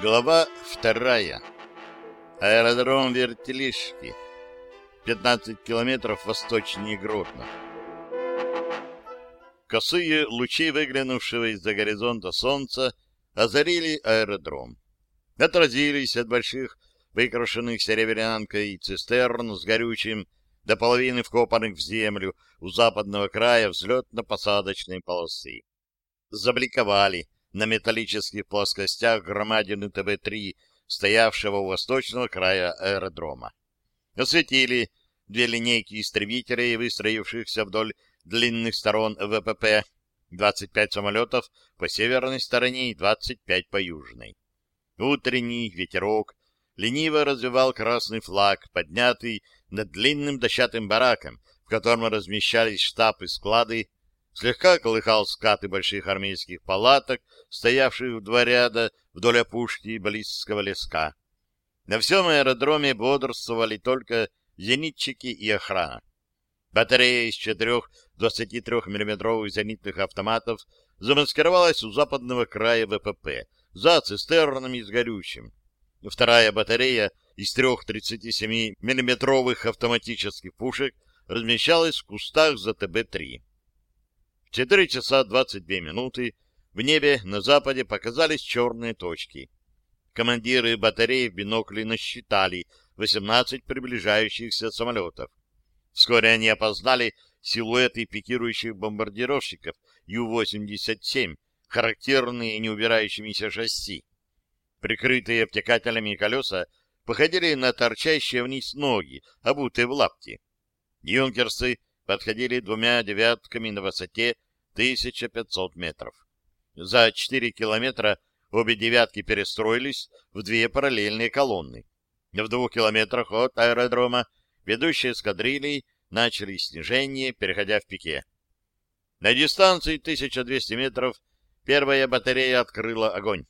Глава вторая. Аэродром Вертелишки. 15 километров восточнее Гродно. Косые лучи выглянувшего из-за горизонта солнца озарили аэродром. Отразились от больших, выкрашенных серебрянкой цистерн с горючим, до половины вкопанных в землю у западного края взлетно-посадочной полосы. Забликовали на металлических плоскостях громадины ТБ-3, стоявшего у восточного края аэродрома. Осветили две линейки истребителей, выстроившихся вдоль длинных сторон ВПП, 25 самолетов по северной стороне и 25 по южной. Утренний ветерок лениво развивал красный флаг, поднятый над длинным дощатым бараком, в котором размещались штаб и склады, слегка колыхал скаты больших армейских палаток, стоявших в два ряда вдоль опушки баллистского леска. На всем аэродроме бодрствовали только зенитчики и охрана. Батарея из четырех 23-мм зенитных автоматов замаскировалась у западного края ВПП, за цистернами с горючим. Вторая батарея из трех 37-мм автоматических пушек размещалась в кустах за ТБ-3. В 4 часа 22 минуты в небе на западе показались черные точки. Командиры батареи в бинокли насчитали 18 приближающихся самолетов. Вскоре они опознали силуэты пикирующих бомбардировщиков Ю-87, характерные неубирающимися шасси. Прикрытые обтекателями колеса походили на торчащие вниз ноги, обутые в лапти. Юнкерсы подходили двумя девятками на высоте 1500 метров. За 4 километра обе девятки перестроились в две параллельные колонны. В двух километрах от аэродрома ведущие эскадрильи начали снижение, переходя в пике. На дистанции 1200 метров первая батарея открыла огонь.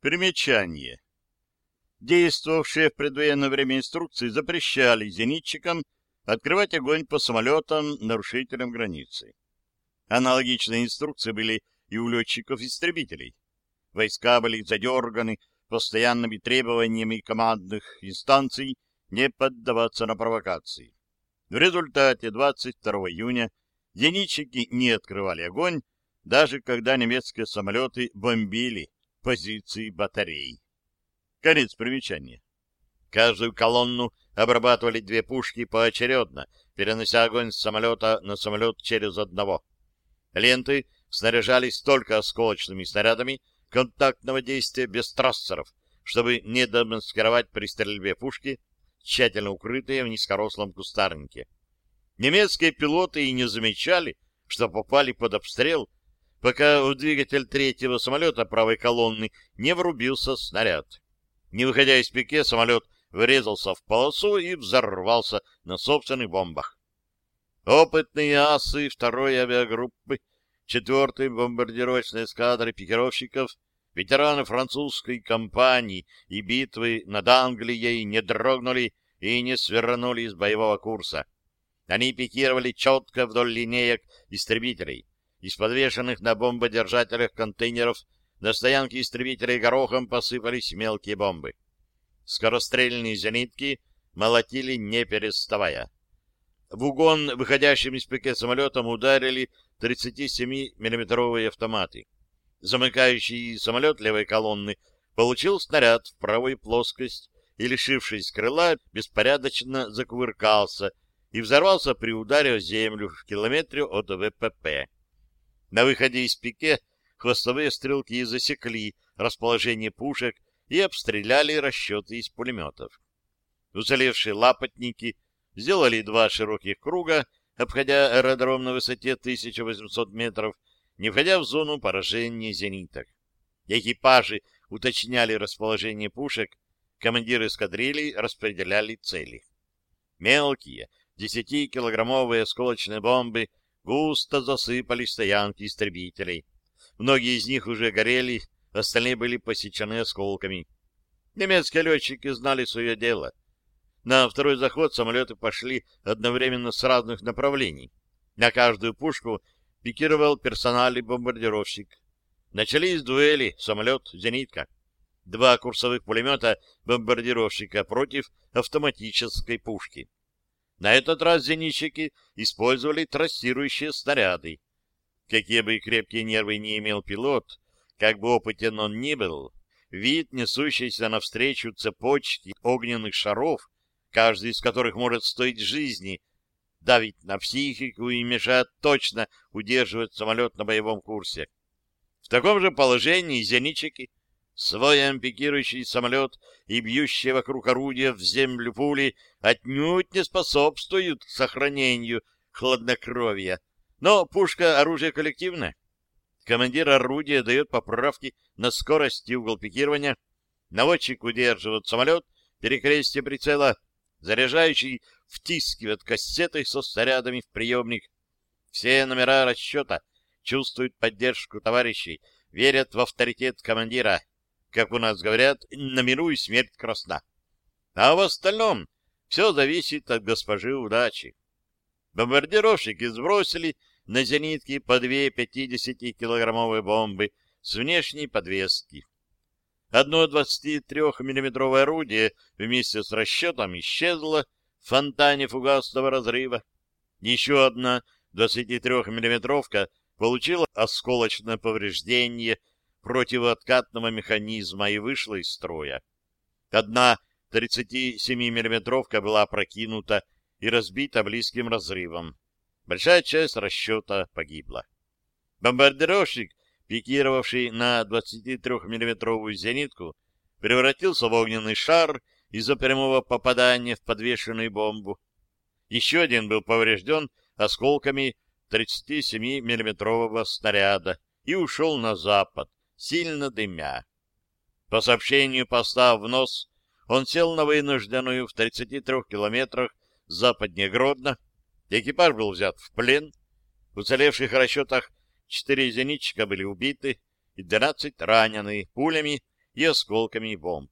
Примечание. Действовавшие в предвоенное время инструкции запрещали зенитчикам открывать огонь по самолетам, нарушителям границы. Аналогичные инструкции были и у летчиков-истребителей. Войска были задерганы постоянными требованиями командных инстанций не поддаваться на провокации. В результате 22 июня зенитчики не открывали огонь, даже когда немецкие самолеты бомбили позиции батарей. Конец примечания. Каждую колонну обрабатывали две пушки поочередно, перенося огонь с самолета на самолет через одного. Ленты снаряжались только осколочными снарядами контактного действия без трассеров, чтобы не демаскировать при стрельбе пушки, тщательно укрытые в низкорослом кустарнике. Немецкие пилоты и не замечали, что попали под обстрел, пока в двигатель третьего самолета правой колонны не врубился снаряд. Не выходя из пике, самолет врезался в полосу и взорвался на собственных бомбах. Опытные асы второй авиагруппы, четвертой бомбардировочной эскадры пикировщиков, ветераны французской кампании и битвы над Англией не дрогнули и не свернули из боевого курса. Они пикировали четко вдоль линеек истребителей, из подвешенных на бомбодержателях контейнеров на стоянке истребителей горохом посыпались мелкие бомбы. Скорострельные зенитки молотили не переставая. В угон выходящим из пике самолетом ударили 37-миллиметровые автоматы. Замыкающий самолет левой колонны получил снаряд в правую плоскость и, лишившись крыла, беспорядочно закувыркался и взорвался при ударе о землю в километре от ВПП. На выходе из пике хвостовые стрелки засекли расположение пушек и обстреляли расчеты из пулеметов. Уцелевшие лапотники сделали два широких круга, обходя аэродром на высоте 1800 метров, не входя в зону поражения зениток. Экипажи уточняли расположение пушек, командиры эскадрилий распределяли цели. Мелкие, 10-килограммовые осколочные бомбы густо засыпали стоянки истребителей. Многие из них уже горели, остальные были посечены осколками. Немецкие летчики знали свое дело. На второй заход самолеты пошли одновременно с разных направлений. На каждую пушку пикировал персональный бомбардировщик. Начались дуэли самолет-зенитка. два курсовых пулемета-бомбардировщика против автоматической пушки. На этот раз зенитчики использовали трассирующие снаряды. Какие бы крепкие нервы не имел пилот, как бы опытен он ни был, вид несущейся навстречу цепочки огненных шаров, каждый из которых может стоить жизни, давить на психику и мешает точно удерживать самолет на боевом курсе. В таком же положении зенитчики Своем пикирующий самолет и бьющие вокруг орудия в землю пули отнюдь не способствуют сохранению хладнокровия. Но пушка — оружие коллективное. Командир орудия дает поправки на скорость и угол пикирования. Наводчик удерживает самолет, перекрестие прицела. Заряжающий втискивает кассеты со снарядами в приемник. Все номера расчета чувствуют поддержку товарищей, верят в авторитет командира — как у нас говорят, на миру и смерть красна. А в остальном все зависит от госпожи удачи. Бомбардировщики сбросили на зенитки по две 50-килограммовые бомбы с внешней подвески. Одно 23-миллиметровое орудие вместе с расчетом исчезло в фонтане фугасного разрыва. Еще одна 23-миллиметровка получила осколочное повреждение противооткатного механизма и вышла из строя. Одна 37-миллиметровка была опрокинута и разбита близким разрывом. Большая часть расчета погибла. Бомбардировщик, пикировавший на 23-миллиметровую зенитку, превратился в огненный шар из-за прямого попадания в подвешенную бомбу. Еще один был поврежден осколками 37-миллиметрового снаряда и ушел на запад, сильно дымя. По сообщению поста в нос, он сел на вынужденную в 33 километрах западнее Гродно. Экипаж был взят в плен. В уцелевших расчетах четыре зенитчика были убиты и 12 ранены пулями и осколками бомб.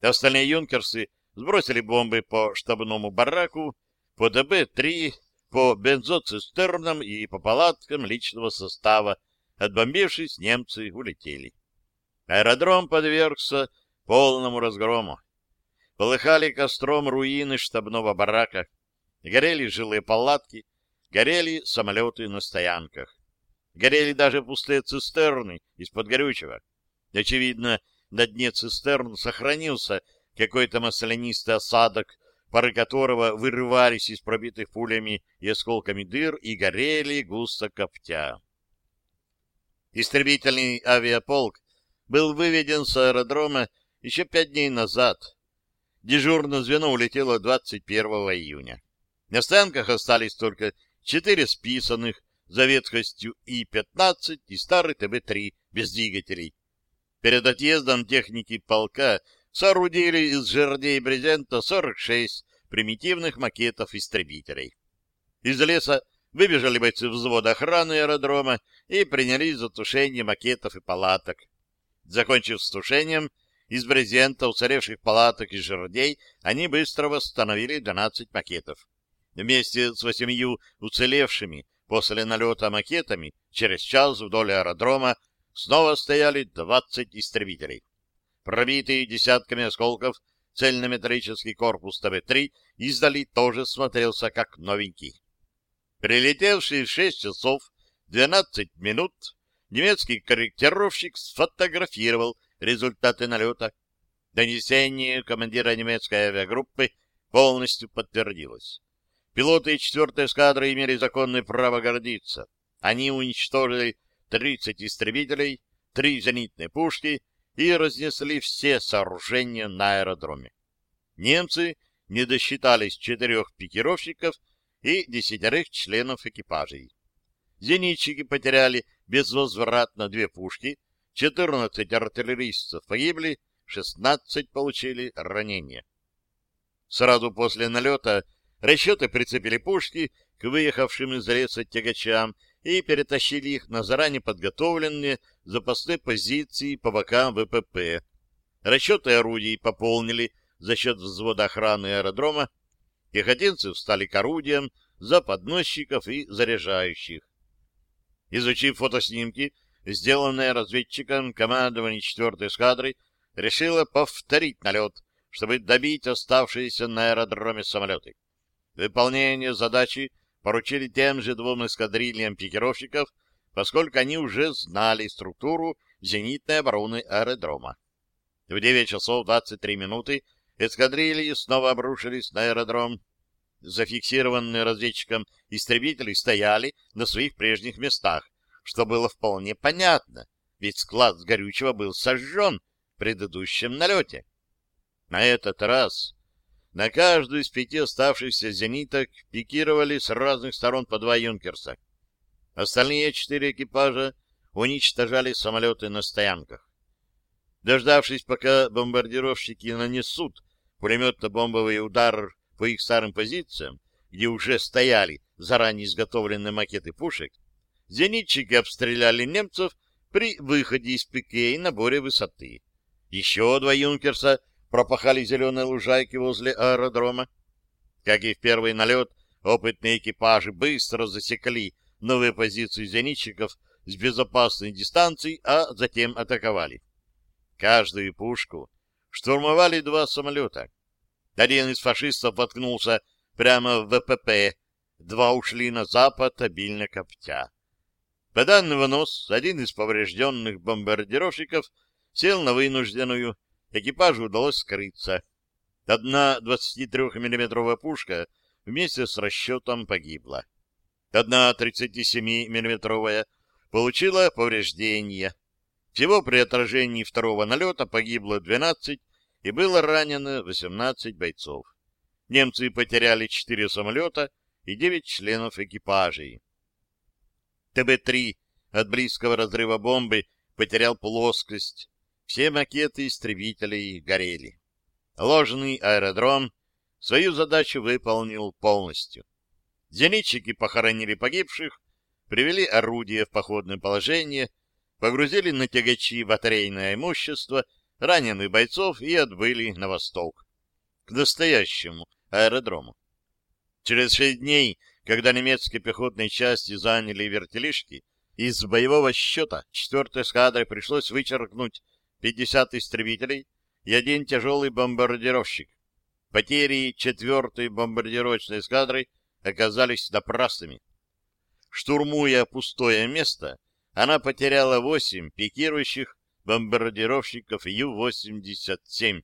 Остальные юнкерсы сбросили бомбы по штабному бараку, по ДБ-3, по бензоцистернам и по палаткам личного состава Отбомбившись, немцы улетели. Аэродром подвергся полному разгрому. Полыхали костром руины штабного барака, горели жилые палатки, горели самолеты на стоянках. Горели даже пустые цистерны из-под горючего. Очевидно, на дне цистерн сохранился какой-то маслянистый осадок, пары которого вырывались из пробитых пулями и осколками дыр и горели густо коптя. Истребительный авиаполк был выведен с аэродрома еще пять дней назад. Дежурное звено улетело 21 июня. На стоянках остались только четыре списанных за ветхостью И-15 и старый ТБ-3 без двигателей. Перед отъездом техники полка соорудили из жердей брезента 46 примитивных макетов истребителей. Из леса Выбежали бойцы взвода охраны аэродрома и принялись за тушение макетов и палаток. Закончив с тушением, из брезента, уцелевших палаток и жердей, они быстро восстановили 12 макетов. Вместе с восемью уцелевшими после налета макетами через час вдоль аэродрома снова стояли 20 истребителей. Пробитый десятками осколков цельнометрический корпус ТБ-3 издали тоже смотрелся как новенький. Прилетевший в 6 часов 12 минут немецкий корректировщик сфотографировал результаты налета. Донесение командира немецкой авиагруппы полностью подтвердилось. Пилоты 4-й эскадры имели законное право гордиться. Они уничтожили 30 истребителей, 3 зенитные пушки и разнесли все сооружения на аэродроме. Немцы не досчитались четырех пикировщиков и десятерых членов экипажей. Зенитчики потеряли безвозвратно две пушки, 14 артиллеристов погибли, 16 получили ранения. Сразу после налета расчеты прицепили пушки к выехавшим из леса тягачам и перетащили их на заранее подготовленные запасные позиции по бокам ВПП. Расчеты орудий пополнили за счет взвода охраны аэродрома Пехотинцы встали к орудиям за подносчиков и заряжающих. Изучив фотоснимки, сделанные разведчиком командования 4-й эскадры, решила повторить налет, чтобы добить оставшиеся на аэродроме самолеты. Выполнение задачи поручили тем же двум эскадрильям пикировщиков, поскольку они уже знали структуру зенитной обороны аэродрома. В 9 часов 23 минуты эскадрильи снова обрушились на аэродром. Зафиксированные разведчиком истребители стояли на своих прежних местах, что было вполне понятно, ведь склад с горючего был сожжен в предыдущем налете. На этот раз на каждую из пяти оставшихся зениток пикировали с разных сторон по два «Юнкерса». Остальные четыре экипажа уничтожали самолеты на стоянках. Дождавшись, пока бомбардировщики нанесут пулеметно-бомбовый удар по их старым позициям, где уже стояли заранее изготовленные макеты пушек, зенитчики обстреляли немцев при выходе из пике и наборе высоты. Еще два «Юнкерса» пропахали зеленые лужайки возле аэродрома. Как и в первый налет, опытные экипажи быстро засекли новые позиции зенитчиков с безопасной дистанции, а затем атаковали. Каждую пушку штурмовали два самолета. Один из фашистов воткнулся прямо в ВПП, два ушли на запад, обильно коптя. По данным ВНОС, один из поврежденных бомбардировщиков сел на вынужденную, экипажу удалось скрыться. Одна 23-миллиметровая пушка вместе с расчетом погибла. Одна 37-миллиметровая получила повреждения. Всего при отражении второго налета погибло 12 и было ранено 18 бойцов. Немцы потеряли 4 самолета и 9 членов экипажей. ТБ-3 от близкого разрыва бомбы потерял плоскость. Все макеты истребителей горели. Ложный аэродром свою задачу выполнил полностью. Зенитчики похоронили погибших, привели орудие в походное положение погрузили на тягачи батарейное имущество раненых бойцов и отбыли на восток, к настоящему аэродрому. Через шесть дней, когда немецкие пехотные части заняли вертелишки, из боевого счета 4-й эскадры пришлось вычеркнуть 50 истребителей и один тяжелый бомбардировщик. Потери 4-й бомбардировочной эскадры оказались напрасными. Штурмуя пустое место, она потеряла 8 пикирующих бомбардировщиков Ю-87.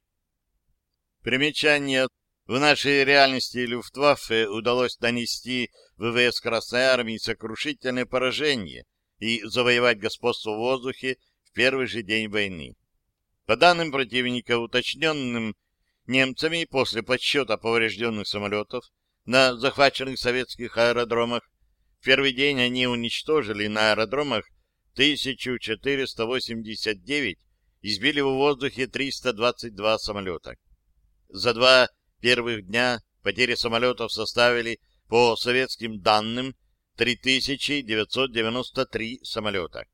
Примечание. В нашей реальности Люфтваффе удалось нанести ВВС Красной Армии сокрушительное поражение и завоевать господство в воздухе в первый же день войны. По данным противника, уточненным немцами после подсчета поврежденных самолетов на захваченных советских аэродромах, в первый день они уничтожили на аэродромах 1489 избили в воздухе 322 самолета. За два первых дня потери самолетов составили, по советским данным, 3993 самолета.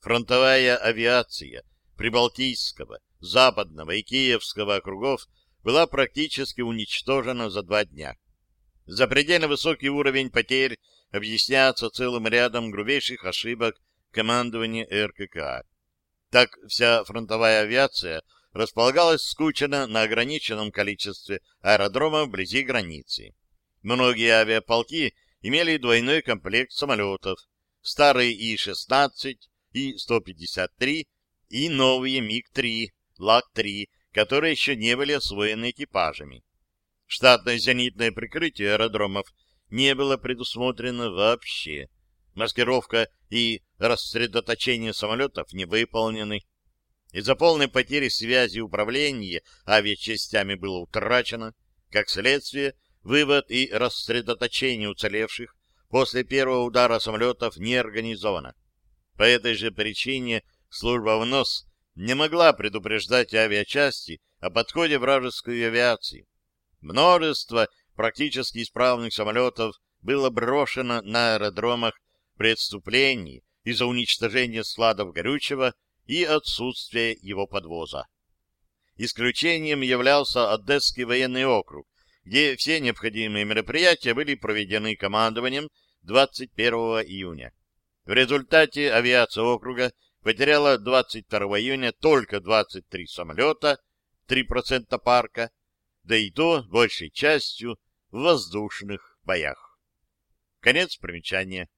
Фронтовая авиация Прибалтийского, Западного и Киевского округов была практически уничтожена за два дня. За предельно высокий уровень потерь объясняется целым рядом грубейших ошибок командования РКК. Так вся фронтовая авиация располагалась скучно на ограниченном количестве аэродромов вблизи границы. Многие авиаполки имели двойной комплект самолетов, старые И-16, И-153 и новые МиГ-3, ЛАГ-3, которые еще не были освоены экипажами. Штатное зенитное прикрытие аэродромов не было предусмотрено вообще. Маскировка и рассредоточение самолетов не выполнены. Из-за полной потери связи управления авиачастями было утрачено. Как следствие, вывод и рассредоточение уцелевших после первого удара самолетов не организовано. По этой же причине служба ВНОС не могла предупреждать авиачасти о подходе вражеской авиации. Множество практически исправных самолетов было брошено на аэродромах при отступлении из-за уничтожения складов горючего и отсутствия его подвоза. Исключением являлся Одесский военный округ, где все необходимые мероприятия были проведены командованием 21 июня. В результате авиация округа потеряла 22 июня только 23 самолета, 3% парка, да и то большей частью в воздушных боях. Конец примечания.